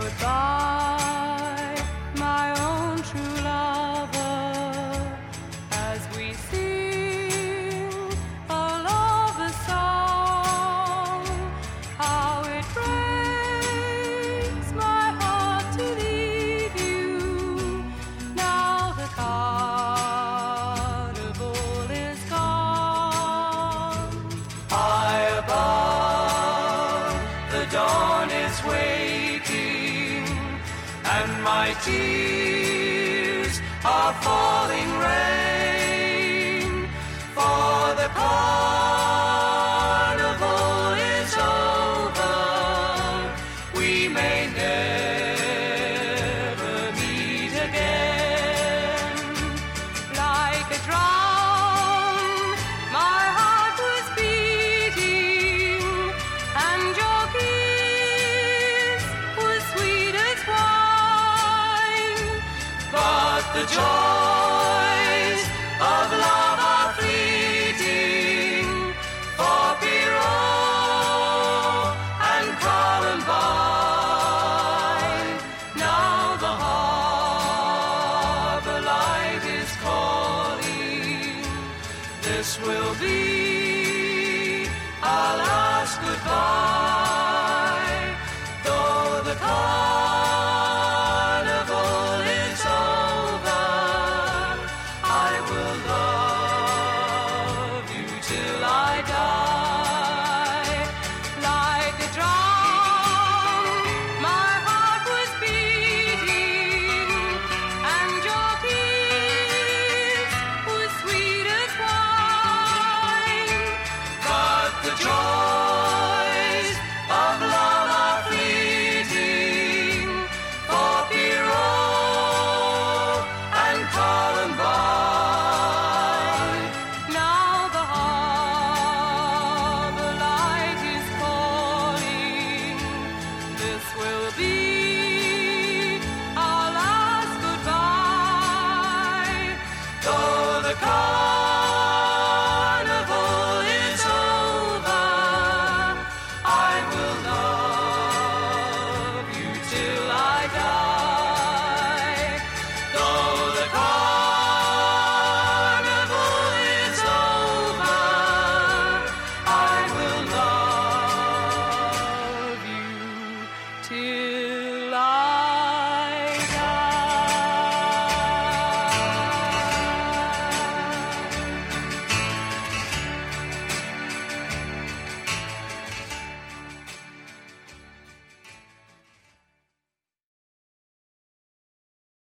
Goodbye, my own true lover, as we sing a lover's song. How it breaks my heart to leave you. Now the carnival is gone. High above, the dawn is waiting, and my tears are falling rain. For the carnival the joys of love are fleeting, for Pierrot and Columbine. Now the harbor light is calling. This will be our last goodbye.